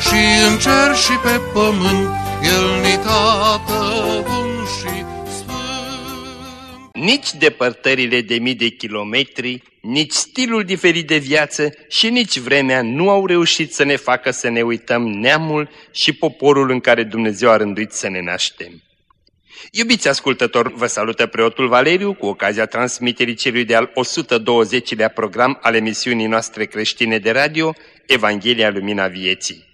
și în cer și pe pământ, El ni tată bun și sfânt. Nici depărtările de mii de kilometri nici stilul diferit de viață și nici vremea nu au reușit să ne facă să ne uităm neamul și poporul în care Dumnezeu a rânduit să ne naștem. Iubiți ascultători, vă salută preotul Valeriu cu ocazia transmiterii celui de-al 120-lea program al emisiunii noastre creștine de radio, Evanghelia Lumina Vieții.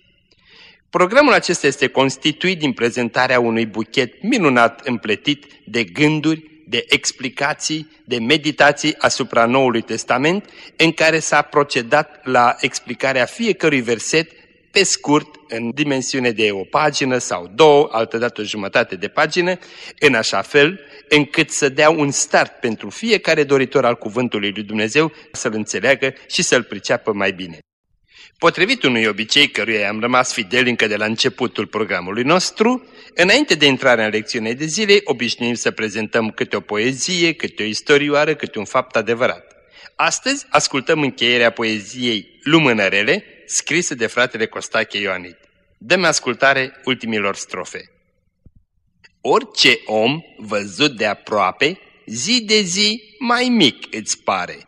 Programul acesta este constituit din prezentarea unui buchet minunat împletit de gânduri, de explicații, de meditații asupra Noului Testament, în care s-a procedat la explicarea fiecărui verset pe scurt, în dimensiune de o pagină sau două, altădată o jumătate de pagină, în așa fel încât să dea un start pentru fiecare doritor al Cuvântului lui Dumnezeu să-l înțeleagă și să-l priceapă mai bine. Potrivit unui obicei căruia am rămas fideli încă de la începutul programului nostru, înainte de intrarea în lecțiune de zile, obișnuim să prezentăm câte o poezie, câte o istorioară, câte un fapt adevărat. Astăzi ascultăm încheierea poeziei Lumânărele, scrisă de fratele Costache Ioanit. Dăm ascultare ultimilor strofe. Orice om văzut de aproape, zi de zi mai mic îți pare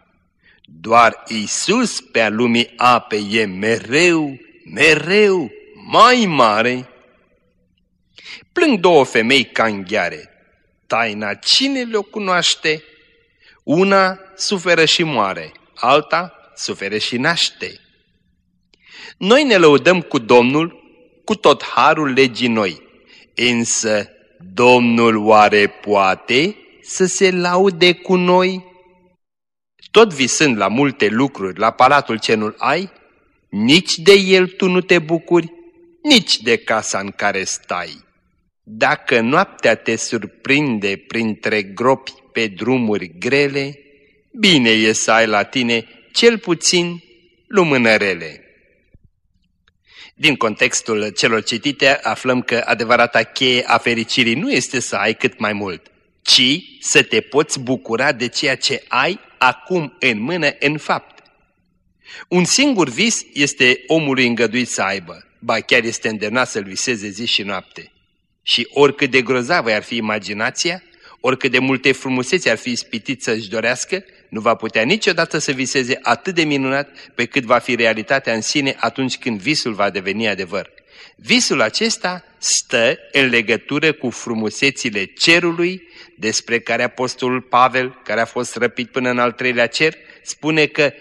doar Isus pe-a lumii ape e mereu, mereu mai mare. Plâng două femei ca îngheare. Taina cine le-o cunoaște? Una suferă și moare, alta suferă și naște. Noi ne lăudăm cu Domnul, cu tot harul legii noi, însă Domnul oare poate să se laude cu noi? Tot visând la multe lucruri, la palatul ce nu ai, nici de el tu nu te bucuri, nici de casa în care stai. Dacă noaptea te surprinde printre gropi pe drumuri grele, bine e să ai la tine cel puțin lumânărele. Din contextul celor citite aflăm că adevărata cheie a fericirii nu este să ai cât mai mult, ci să te poți bucura de ceea ce ai acum în mână în fapt. Un singur vis este omului îngăduit să aibă, ba chiar este îndemnat să-l viseze zi și noapte. Și oricât de grozavă ar fi imaginația, oricât de multe frumuseți ar fi ispitit să-și dorească, nu va putea niciodată să viseze atât de minunat pe cât va fi realitatea în sine atunci când visul va deveni adevăr. Visul acesta stă în legătură cu frumusețile cerului, despre care apostolul Pavel, care a fost răpit până în al treilea cer, spune că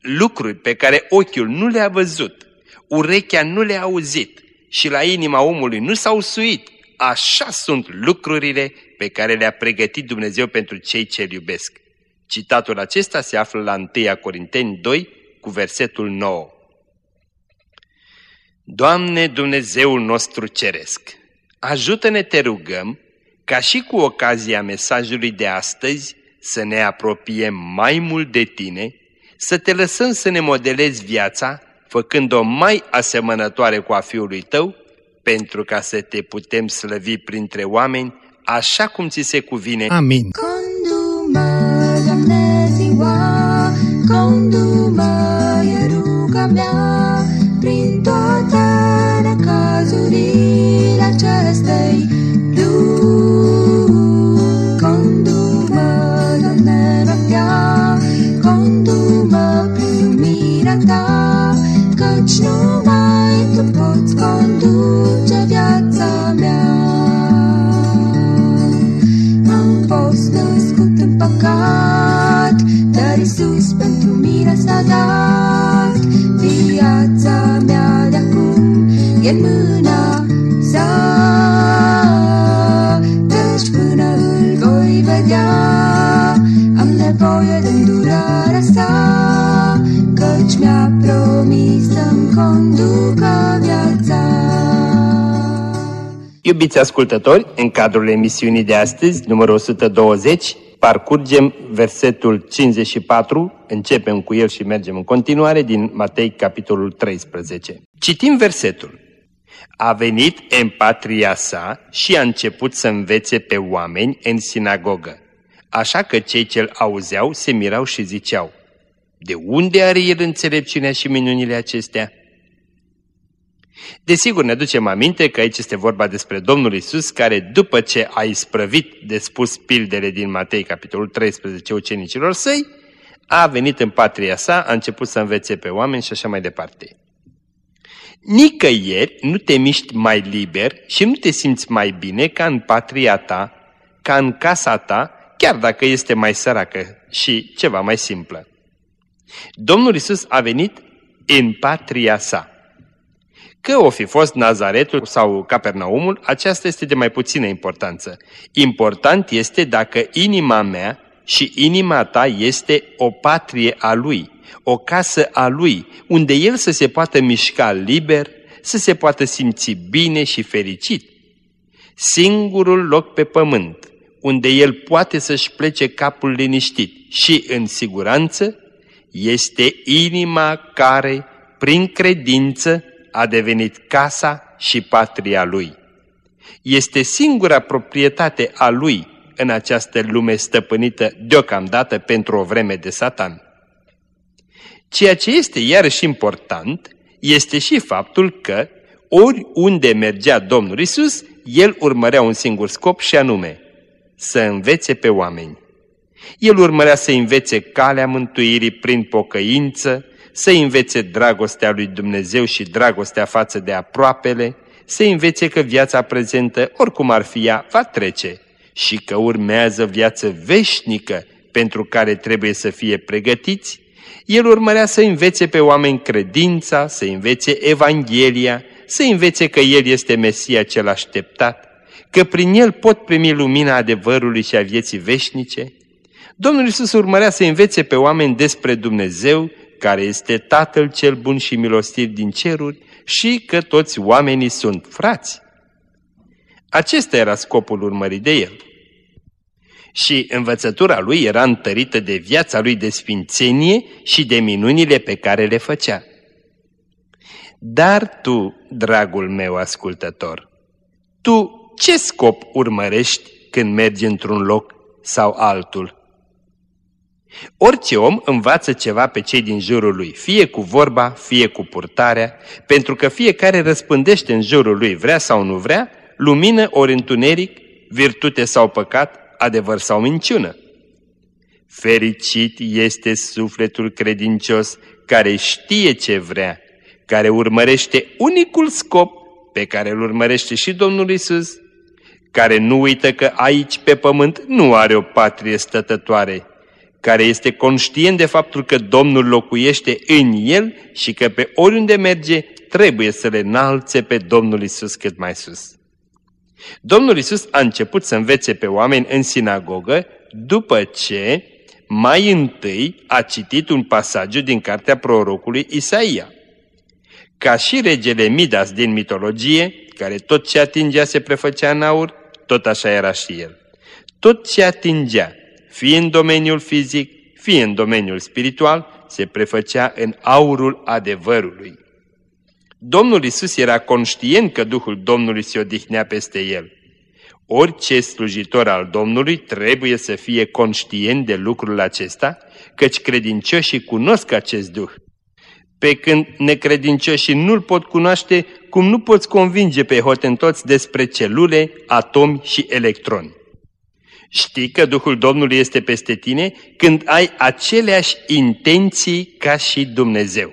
lucruri pe care ochiul nu le-a văzut, urechea nu le-a auzit și la inima omului nu s-au suit, așa sunt lucrurile pe care le-a pregătit Dumnezeu pentru cei ce îl iubesc. Citatul acesta se află la 1 Corinteni 2 cu versetul 9. Doamne Dumnezeul nostru ceresc, ajută-ne te rugăm ca și cu ocazia mesajului de astăzi să ne apropiem mai mult de Tine, să te lăsăm să ne modelezi viața, făcând-o mai asemănătoare cu a Fiului Tău, pentru ca să te putem slăvi printre oameni, așa cum ți se cuvine. Amin. Condu-mă, Doamne, ziua, condu-mă, e ruga mea, prin toate necazurile acestei lumi. Condu-mă, Doamne, noaptea, condu-mă prin mila ta, căci nu el mâna sa Deci până îl voi vedea Am nevoie de îndurarea sa Căci mi-a promis să-mi conducă viața Iubiți ascultători, în cadrul emisiunii de astăzi, numărul 120, parcurgem versetul 54, începem cu el și mergem în continuare din Matei capitolul 13. Citim versetul. A venit în patria sa și a început să învețe pe oameni în sinagogă. Așa că cei ce-l auzeau se mirau și ziceau, De unde are el înțelepciunea și minunile acestea? Desigur, ne ducem aminte că aici este vorba despre Domnul Isus, care după ce a isprăvit de spus pildele din Matei, capitolul 13, ucenicilor săi, a venit în patria sa, a început să învețe pe oameni și așa mai departe. Nicăieri nu te miști mai liber și nu te simți mai bine ca în patria ta, ca în casa ta, chiar dacă este mai săracă și ceva mai simplă. Domnul Isus a venit în patria sa. Că o fi fost Nazaretul sau Capernaumul, aceasta este de mai puțină importanță. Important este dacă inima mea și inima ta este o patrie a Lui, o casă a Lui, unde El să se poată mișca liber, să se poată simți bine și fericit. Singurul loc pe pământ, unde El poate să-și plece capul liniștit și în siguranță, este inima care, prin credință, a devenit casa și patria lui. Este singura proprietate a lui în această lume stăpânită deocamdată pentru o vreme de satan. Ceea ce este iarăși important este și faptul că oriunde mergea Domnul Isus, el urmărea un singur scop și anume să învețe pe oameni. El urmărea să învețe calea mântuirii prin pocăință, să învețe dragostea lui Dumnezeu și dragostea față de aproapele, să învețe că viața prezentă, oricum ar fi ea, va trece și că urmează viață veșnică pentru care trebuie să fie pregătiți, el urmărea să învețe pe oameni credința, să învețe Evanghelia, să învețe că El este Mesia cel așteptat, că prin El pot primi lumina adevărului și a vieții veșnice. Domnul Iisus urmărea să învețe pe oameni despre Dumnezeu, care este Tatăl cel bun și milostiv din ceruri și că toți oamenii sunt frați. Acesta era scopul urmării de el. Și învățătura lui era întărită de viața lui de sfințenie și de minunile pe care le făcea. Dar tu, dragul meu ascultător, tu ce scop urmărești când mergi într-un loc sau altul? Orice om învață ceva pe cei din jurul lui, fie cu vorba, fie cu purtarea, pentru că fiecare răspândește în jurul lui, vrea sau nu vrea, lumină ori întuneric, virtute sau păcat, adevăr sau minciună. Fericit este sufletul credincios care știe ce vrea, care urmărește unicul scop pe care îl urmărește și Domnul Isus, care nu uită că aici pe pământ nu are o patrie stătătoare, care este conștient de faptul că Domnul locuiește în el și că pe oriunde merge trebuie să le înalțe pe Domnul Isus cât mai sus. Domnul Isus a început să învețe pe oameni în sinagogă după ce mai întâi a citit un pasaj din cartea prorocului Isaia. Ca și regele Midas din mitologie, care tot ce atingea se prefăcea în aur, tot așa era și el. Tot ce atingea, fie în domeniul fizic, fie în domeniul spiritual, se prefăcea în aurul adevărului. Domnul Isus era conștient că Duhul Domnului se odihnea peste el. Orice slujitor al Domnului trebuie să fie conștient de lucrul acesta, căci credincioșii cunosc acest Duh. Pe când necredincioșii nu-l pot cunoaște, cum nu poți convinge pe hotentoți despre celule, atomi și electroni. Știi că Duhul Domnului este peste tine când ai aceleași intenții ca și Dumnezeu.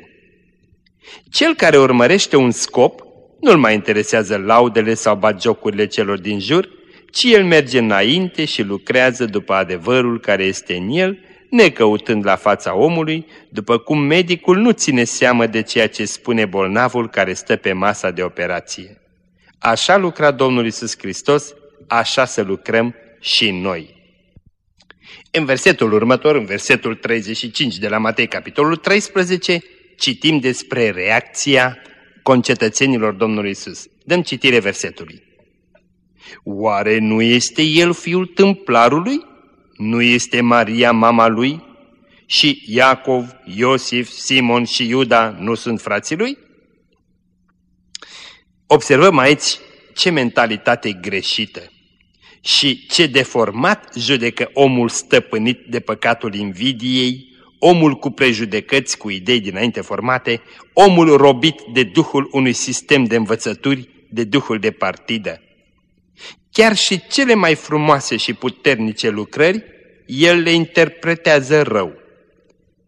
Cel care urmărește un scop nu-l mai interesează laudele sau bagiocurile celor din jur, ci el merge înainte și lucrează după adevărul care este în el, necăutând la fața omului, după cum medicul nu ține seamă de ceea ce spune bolnavul care stă pe masa de operație. Așa lucra Domnul Isus Hristos, așa să lucrăm și noi. În versetul următor, în versetul 35 de la Matei, capitolul 13, citim despre reacția concetățenilor Domnului Isus. Dăm citire versetului. Oare nu este el fiul tâmplarului? Nu este Maria mama lui? Și Iacov, Iosif, Simon și Iuda nu sunt frații lui? Observăm aici ce mentalitate greșită și ce deformat judecă omul stăpânit de păcatul invidiei, omul cu prejudecăți, cu idei dinainte formate, omul robit de duhul unui sistem de învățături, de duhul de partidă. Chiar și cele mai frumoase și puternice lucrări, el le interpretează rău.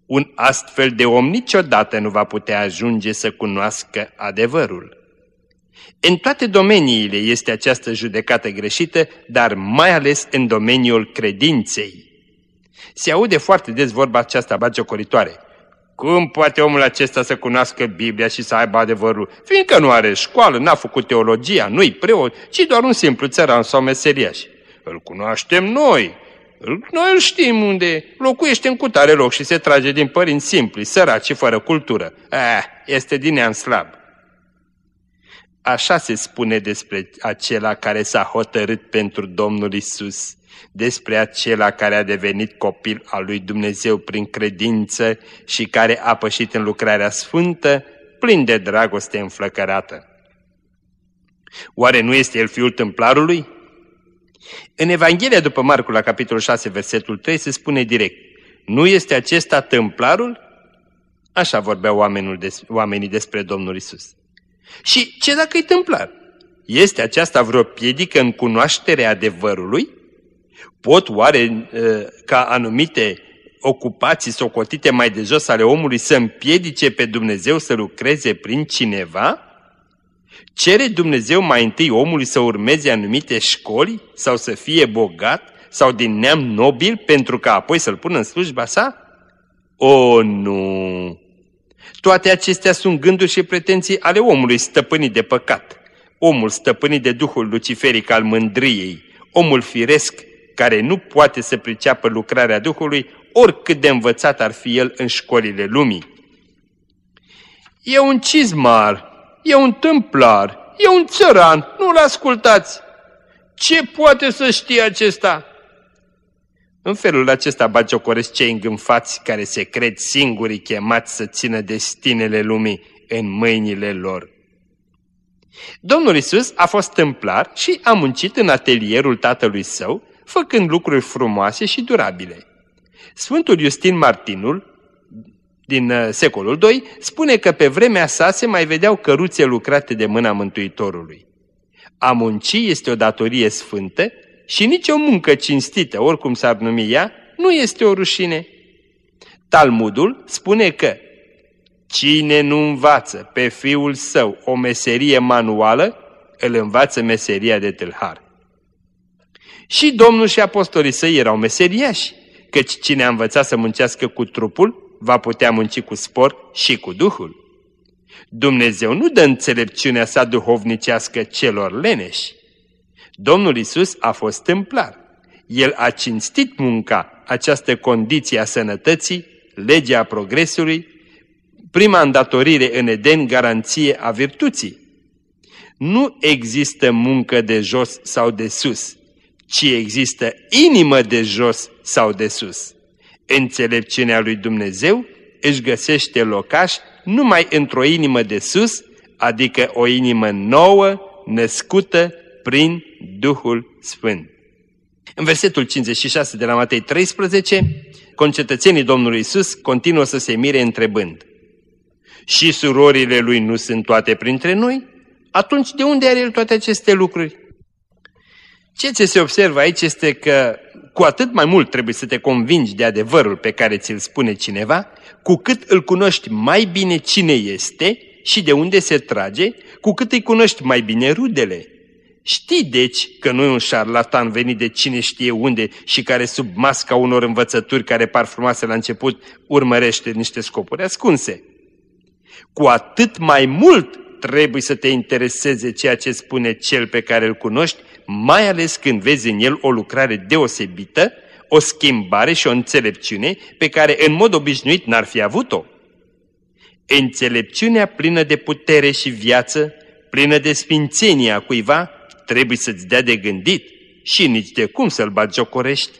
Un astfel de om niciodată nu va putea ajunge să cunoască adevărul. În toate domeniile este această judecată greșită, dar mai ales în domeniul credinței. Se aude foarte des vorba aceasta bagiocoritoare. Cum poate omul acesta să cunoască Biblia și să aibă adevărul? Fiindcă nu are școală, n-a făcut teologia, nu-i preot, ci doar un simplu țăran sau meseriaș. Îl cunoaștem noi. Noi îl știm unde locuiește în cutare loc și se trage din părinți simpli, săraci fără cultură. Eh, este din neam slab. Așa se spune despre acela care s-a hotărât pentru Domnul Isus, despre acela care a devenit copil al lui Dumnezeu prin credință și care a pășit în lucrarea sfântă, plin de dragoste înflăcărată. Oare nu este el fiul templarului? În Evanghelia după Marcu, la capitolul 6, versetul 3, se spune direct, nu este acesta templarul? Așa vorbeau oamenii despre Domnul Isus. Și ce dacă e tâmplar? Este aceasta vreo piedică în cunoașterea adevărului? Pot oare ca anumite ocupații socotite mai de jos ale omului să împiedice pe Dumnezeu să lucreze prin cineva? Cere Dumnezeu mai întâi omului să urmeze anumite școli sau să fie bogat sau din neam nobil pentru ca apoi să-l pună în slujba sa? O, nu! Toate acestea sunt gânduri și pretenții ale omului stăpânit de păcat, omul stăpânit de duhul luciferic al mândriei, omul firesc care nu poate să priceapă lucrarea Duhului, oricât de învățat ar fi el în școlile lumii. E un cizmar, e un tâmplar, e un țăran, nu-l ascultați! Ce poate să știe acesta? În felul acesta bagiocoresc cei îngânfați care se cred singurii chemați să țină destinele lumii în mâinile lor. Domnul Isus a fost templar și a muncit în atelierul tatălui său, făcând lucruri frumoase și durabile. Sfântul Justin Martinul, din uh, secolul II, spune că pe vremea sa se mai vedeau căruțe lucrate de mâna Mântuitorului. A munci este o datorie sfântă și nici o muncă cinstită, oricum s-ar numi ea, nu este o rușine. Talmudul spune că cine nu învață pe fiul său o meserie manuală, îl învață meseria de tâlhar. Și Domnul și apostolii săi erau meseriași, căci cine a învățat să muncească cu trupul, va putea munci cu spor și cu Duhul. Dumnezeu nu dă înțelepciunea sa duhovnicească celor leneși, Domnul Isus a fost templar. El a cinstit munca, această condiție a sănătății, legea progresului, prima îndatorire în Eden, garanție a virtuții. Nu există muncă de jos sau de sus, ci există inimă de jos sau de sus. Înțelepciunea lui Dumnezeu își găsește locaș numai într-o inimă de sus, adică o inimă nouă, născută prin Duhul Sfânt. În versetul 56 de la Matei 13, concetățenii Domnului Isus continuă să se mire întrebând Și surorile lui nu sunt toate printre noi? Atunci de unde are el toate aceste lucruri? Ceea ce se observă aici este că cu atât mai mult trebuie să te convingi de adevărul pe care ți-l spune cineva, cu cât îl cunoști mai bine cine este și de unde se trage, cu cât îi cunoști mai bine rudele. Știi deci că nu e un șarlatan venit de cine știe unde și care sub masca unor învățături care par frumoase la început urmărește niște scopuri ascunse. Cu atât mai mult trebuie să te intereseze ceea ce spune cel pe care îl cunoști, mai ales când vezi în el o lucrare deosebită, o schimbare și o înțelepciune pe care în mod obișnuit n-ar fi avut-o. Înțelepciunea plină de putere și viață, plină de sfințenie a cuiva, trebuie să-ți dea de gândit și nici de cum să-l bagiocorești.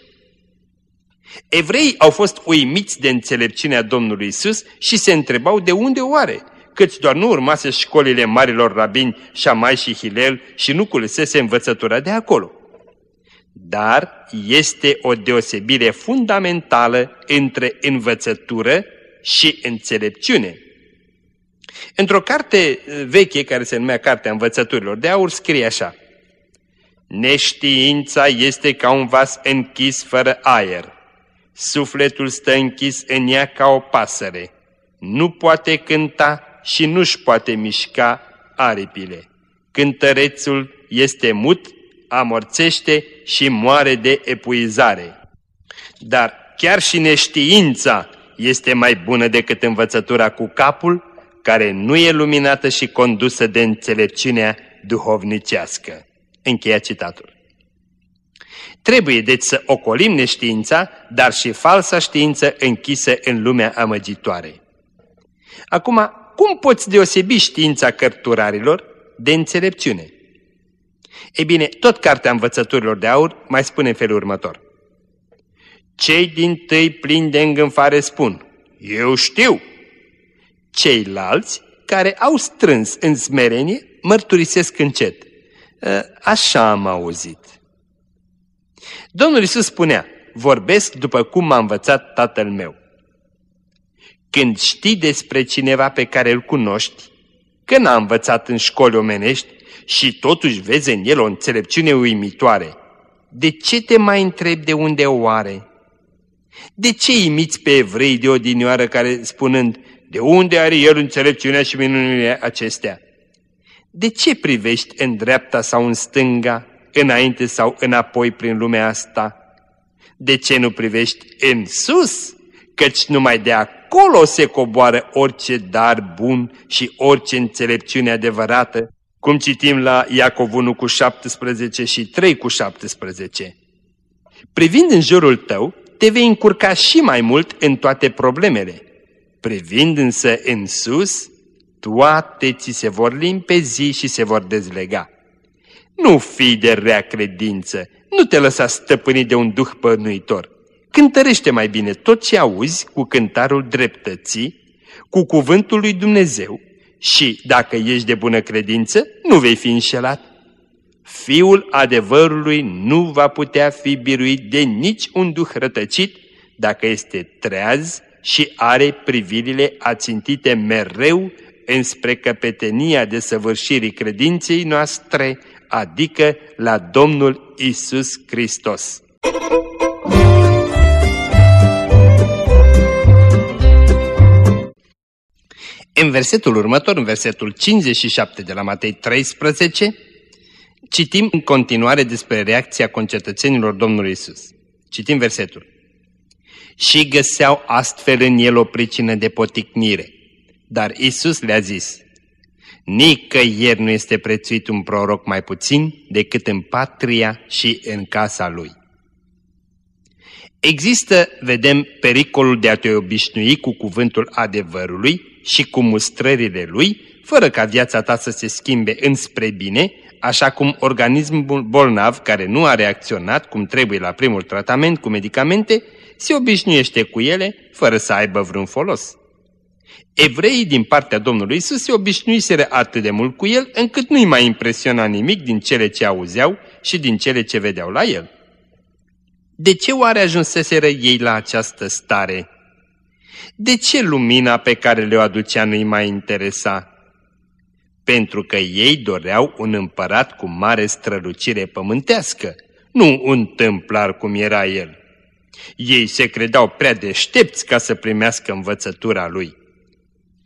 Evreii au fost uimiți de înțelepciunea Domnului Isus și se întrebau de unde oare, căci doar nu urmase școlile marilor rabini Șamai și Hilel și nu culesese învățătura de acolo. Dar este o deosebire fundamentală între învățătură și înțelepciune. Într-o carte veche care se numea Cartea Învățăturilor de Aur scrie așa Neștiința este ca un vas închis fără aer. Sufletul stă închis în ea ca o pasăre. Nu poate cânta și nu-și poate mișca aripile. Cântărețul este mut, amorțește și moare de epuizare. Dar chiar și neștiința este mai bună decât învățătura cu capul, care nu e luminată și condusă de înțelepciunea duhovnicească. Încheia citatul. Trebuie deci să ocolim neștiința, dar și falsa știință închisă în lumea amăgitoare. Acum, cum poți deosebi știința cărturarilor de înțelepciune? Ei bine, tot cartea învățăturilor de aur mai spune în felul următor. Cei din tâi plini de îngânfare spun, eu știu. Ceilalți, care au strâns în smerenie, mărturisesc încet. Ă, așa am auzit. Domnul Iisus spunea, vorbesc după cum m-a învățat tatăl meu. Când știi despre cineva pe care îl cunoști, că n-a învățat în școli omenești și totuși vezi în el o înțelepciune uimitoare, de ce te mai întrebi de unde o are? De ce imiți pe evrei de odinioară care spunând, de unde are el înțelepciunea și minunile acestea? De ce privești în dreapta sau în stânga, înainte sau înapoi prin lumea asta? De ce nu privești în sus? Căci numai de acolo se coboară orice dar bun și orice înțelepciune adevărată, cum citim la Iacov 1 cu 17 și 3 cu 17. Privind în jurul tău, te vei încurca și mai mult în toate problemele. Privind însă în sus, toate ți se vor limpezi și se vor dezlega. Nu fii de rea credință, nu te lăsa stăpânit de un duh pănuitor. Cântărește mai bine tot ce auzi cu cântarul dreptății, cu cuvântul lui Dumnezeu și, dacă ești de bună credință, nu vei fi înșelat. Fiul adevărului nu va putea fi biruit de nici un duh rătăcit dacă este treaz și are privirile ațintite mereu înspre căpetenia de săvârșirii credinței noastre, adică la Domnul Isus Hristos. În versetul următor, în versetul 57 de la Matei 13, citim în continuare despre reacția concetățenilor Domnului Isus. Citim versetul. Și găseau astfel în el o pricină de poticnire. Dar Isus le-a zis, Nicăieri nu este prețuit un proroc mai puțin decât în patria și în casa lui. Există, vedem, pericolul de a te obișnui cu cuvântul adevărului și cu mustrările lui, fără ca viața ta să se schimbe înspre bine, așa cum organismul bolnav care nu a reacționat cum trebuie la primul tratament cu medicamente, se obișnuiește cu ele fără să aibă vreun folos. Evreii din partea Domnului Isus se obișnuiseră atât de mult cu el, încât nu-i mai impresiona nimic din cele ce auzeau și din cele ce vedeau la el. De ce oare ajunseseră ei la această stare? De ce lumina pe care le-o aducea nu-i mai interesa? Pentru că ei doreau un împărat cu mare strălucire pământească, nu un templar cum era el. Ei se credeau prea deștepți ca să primească învățătura lui.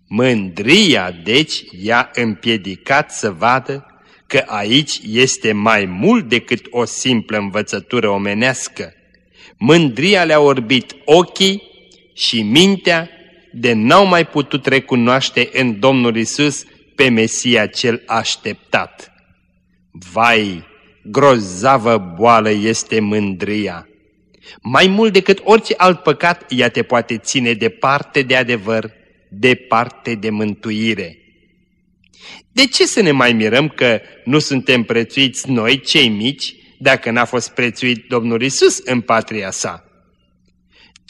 Mândria, deci, i-a împiedicat să vadă că aici este mai mult decât o simplă învățătură omenească. Mândria le-a orbit ochii și mintea de n-au mai putut recunoaște în Domnul Isus pe Mesia cel așteptat. Vai, grozavă boală este mândria! Mai mult decât orice alt păcat, ea te poate ține departe de adevăr, departe de mântuire. De ce să ne mai mirăm că nu suntem prețuiți noi, cei mici, dacă n-a fost prețuit Domnul Isus în patria sa?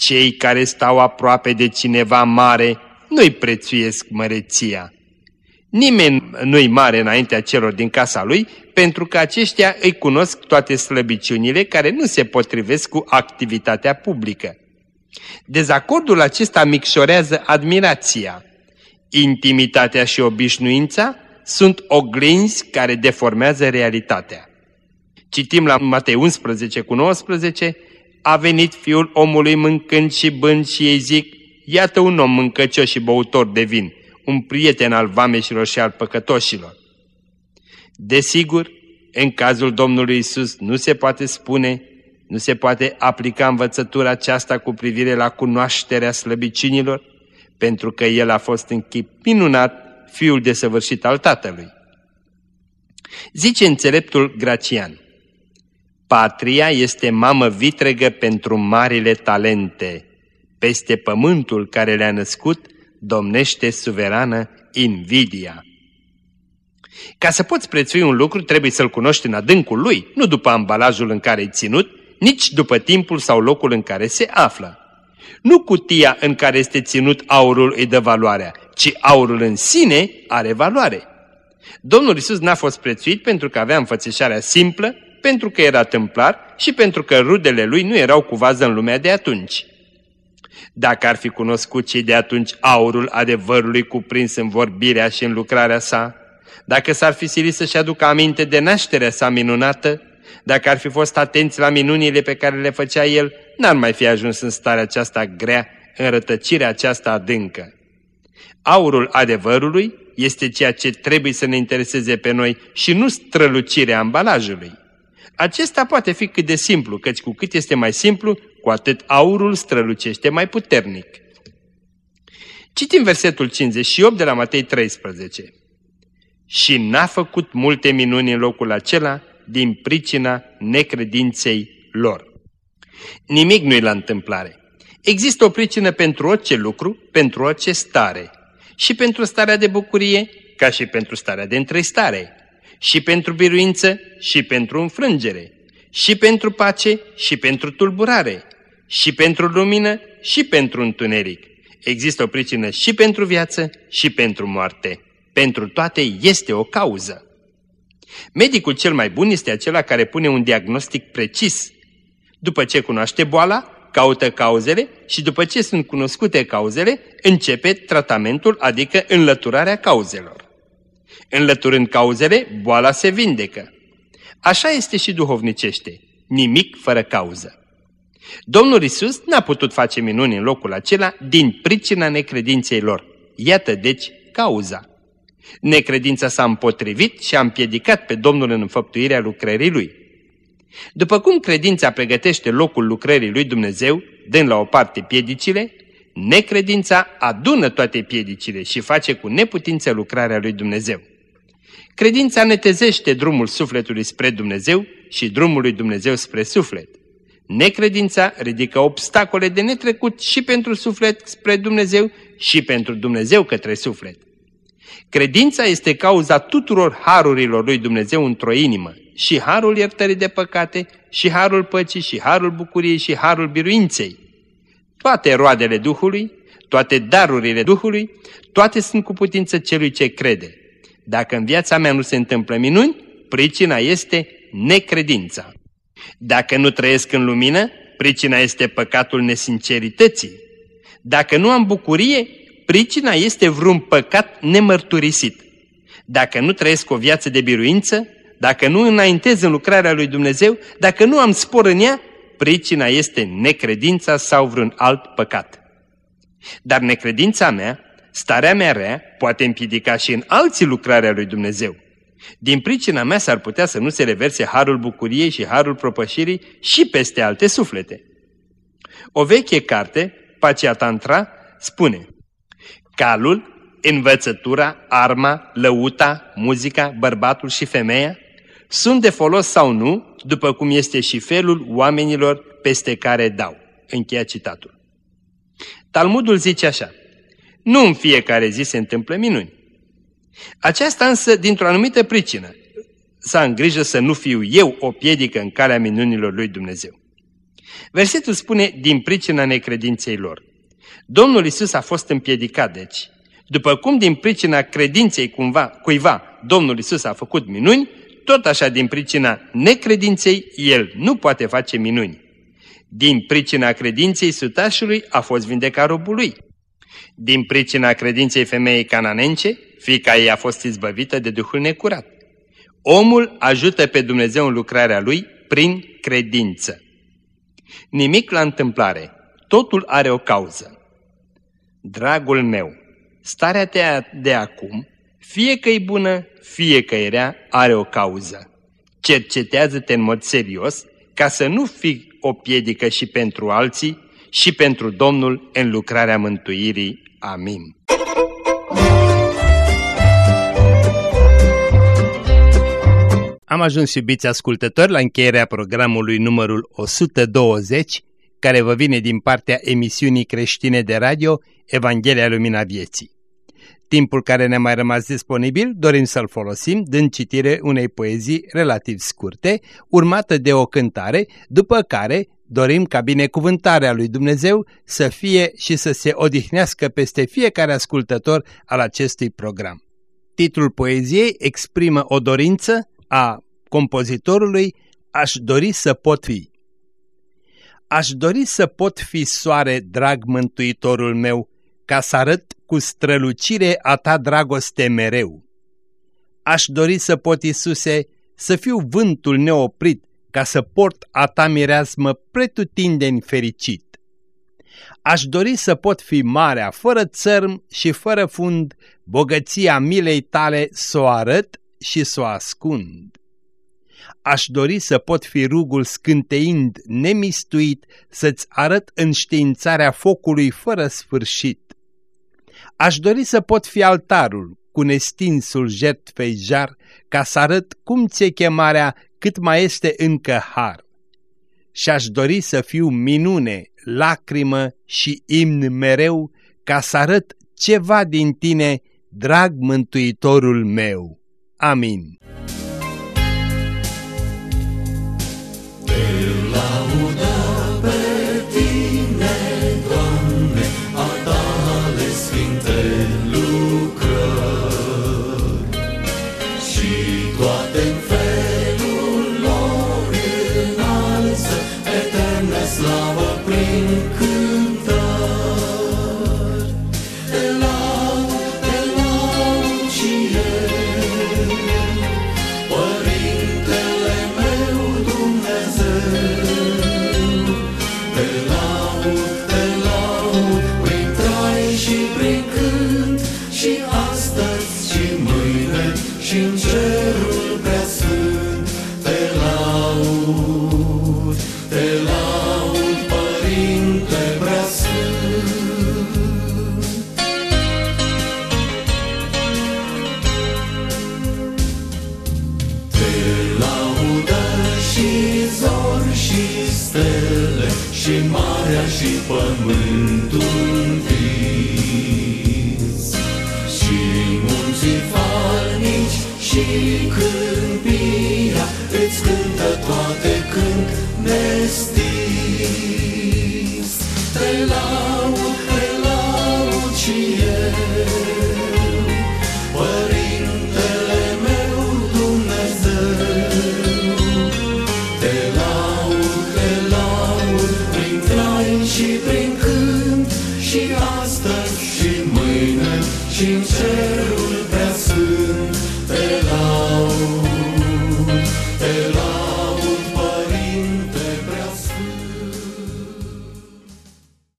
Cei care stau aproape de cineva mare nu-i prețuiesc măreția. Nimeni nu-i mare înaintea celor din casa lui, pentru că aceștia îi cunosc toate slăbiciunile care nu se potrivesc cu activitatea publică. Dezacordul acesta micșorează admirația. Intimitatea și obișnuința sunt oglinzi care deformează realitatea. Citim la Matei 11 cu 19, a venit fiul omului mâncând și bând și ei zic, iată un om mâncăcios și băutor de vin, un prieten al vameșilor și al păcătoșilor. Desigur, în cazul Domnului Isus nu se poate spune, nu se poate aplica învățătura aceasta cu privire la cunoașterea slăbiciunilor, pentru că El a fost în chip minunat Fiul desăvârșit al Tatălui. Zice înțeleptul Gracian, Patria este mamă vitregă pentru marile talente. Peste pământul care le-a născut, domnește suverană invidia. Ca să poți prețui un lucru, trebuie să-l cunoști în adâncul lui, nu după ambalajul în care e ținut, nici după timpul sau locul în care se află. Nu cutia în care este ținut aurul îi dă valoarea, ci aurul în sine are valoare. Domnul Isus n-a fost prețuit pentru că avea înfățișarea simplă, pentru că era tâmplar și pentru că rudele lui nu erau cu vază în lumea de atunci. Dacă ar fi cunoscut cei de atunci aurul adevărului cuprins în vorbirea și în lucrarea sa, dacă s-ar fi silit să-și aducă aminte de nașterea sa minunată, dacă ar fi fost atenți la minunile pe care le făcea el, n-ar mai fi ajuns în starea aceasta grea, în rătăcirea aceasta adâncă. Aurul adevărului este ceea ce trebuie să ne intereseze pe noi și nu strălucirea ambalajului. Acesta poate fi cât de simplu, căci cu cât este mai simplu, cu atât aurul strălucește mai puternic. Citim versetul 58 de la Matei 13. Și n-a făcut multe minuni în locul acela din pricina necredinței lor. Nimic nu-i la întâmplare. Există o pricină pentru orice lucru, pentru orice stare. Și pentru starea de bucurie, ca și pentru starea de întristare și pentru biruință și pentru înfrângere, și pentru pace și pentru tulburare, și pentru lumină și pentru întuneric. Există o pricină și pentru viață și pentru moarte. Pentru toate este o cauză. Medicul cel mai bun este acela care pune un diagnostic precis. După ce cunoaște boala, caută cauzele și după ce sunt cunoscute cauzele, începe tratamentul, adică înlăturarea cauzelor. Înlăturând cauzele, boala se vindecă. Așa este și duhovnicește, nimic fără cauză. Domnul Isus n-a putut face minuni în locul acela din pricina necredinței lor. Iată deci cauza. Necredința s-a împotrivit și a împiedicat pe Domnul în înfăptuirea lucrării lui. După cum credința pregătește locul lucrării lui Dumnezeu, dând la o parte piedicile, necredința adună toate piedicile și face cu neputință lucrarea lui Dumnezeu. Credința netezește drumul sufletului spre Dumnezeu și drumul lui Dumnezeu spre suflet. Necredința ridică obstacole de netrecut și pentru suflet spre Dumnezeu și pentru Dumnezeu către suflet. Credința este cauza tuturor harurilor lui Dumnezeu într-o inimă, și harul iertării de păcate, și harul păcii, și harul bucuriei, și harul biruinței. Toate roadele Duhului, toate darurile Duhului, toate sunt cu putință celui ce crede. Dacă în viața mea nu se întâmplă minuni, pricina este necredința. Dacă nu trăiesc în lumină, pricina este păcatul nesincerității. Dacă nu am bucurie, pricina este vreun păcat nemărturisit. Dacă nu trăiesc o viață de biruință, dacă nu înaintez în lucrarea lui Dumnezeu, dacă nu am spor în ea, pricina este necredința sau vreun alt păcat. Dar necredința mea, starea mea rea, poate împiedica și în alții lucrarea lui Dumnezeu. Din pricina mea s-ar putea să nu se reverse harul bucuriei și harul propășirii și peste alte suflete. O veche carte, Pacea Tantra, spune Calul, învățătura, arma, lăuta, muzica, bărbatul și femeia sunt de folos sau nu, după cum este și felul oamenilor peste care dau. Încheia citatul. Talmudul zice așa, Nu în fiecare zi se întâmplă minuni. Aceasta însă dintr-o anumită pricină. Să am grijă să nu fiu eu o piedică în calea minunilor lui Dumnezeu. Versetul spune din pricina necredinței lor. Domnul Isus a fost împiedicat, deci. După cum din pricina credinței cumva, cuiva Domnul Isus a făcut minuni, tot așa din pricina necredinței El nu poate face minuni. Din pricina credinței sutașului a fost vindecat robul lui. Din pricina credinței femeii cananence, fica ei a fost izbăvită de Duhul necurat. Omul ajută pe Dumnezeu în lucrarea lui prin credință. Nimic la întâmplare, totul are o cauză. Dragul meu, starea ta de acum, fie că e bună, fie că e rea, are o cauză. Cercetează-te în mod serios ca să nu fii o piedică și pentru alții și pentru Domnul în lucrarea mântuirii. Amin. Am ajuns, iubiți ascultători, la încheierea programului numărul 120, care vă vine din partea emisiunii creștine de radio Evanghelia Lumina Vieții. Timpul care ne-a mai rămas disponibil dorim să-l folosim dând citire unei poezii relativ scurte, urmată de o cântare, după care dorim ca binecuvântarea lui Dumnezeu să fie și să se odihnească peste fiecare ascultător al acestui program. Titlul poeziei exprimă o dorință a compozitorului Aș dori să pot fi. Aș dori să pot fi soare, drag mântuitorul meu, ca să arăt cu strălucire a ta dragoste mereu. Aș dori să pot, Iisuse, să fiu vântul neoprit, ca să port a ta mireasmă pretutindeni fericit. Aș dori să pot fi marea, fără țărm și fără fund, bogăția milei tale să o arăt și să o ascund. Aș dori să pot fi rugul scânteind, nemistuit, să-ți arăt înștiințarea focului fără sfârșit. Aș dori să pot fi altarul, cu nestinsul jertfei jar, ca să arăt cum ți-e chemarea cât mai este încă har. Și-aș dori să fiu minune, lacrimă și imn mereu, ca să arăt ceva din tine, drag mântuitorul meu. Amin. Și prin cânt și astăzi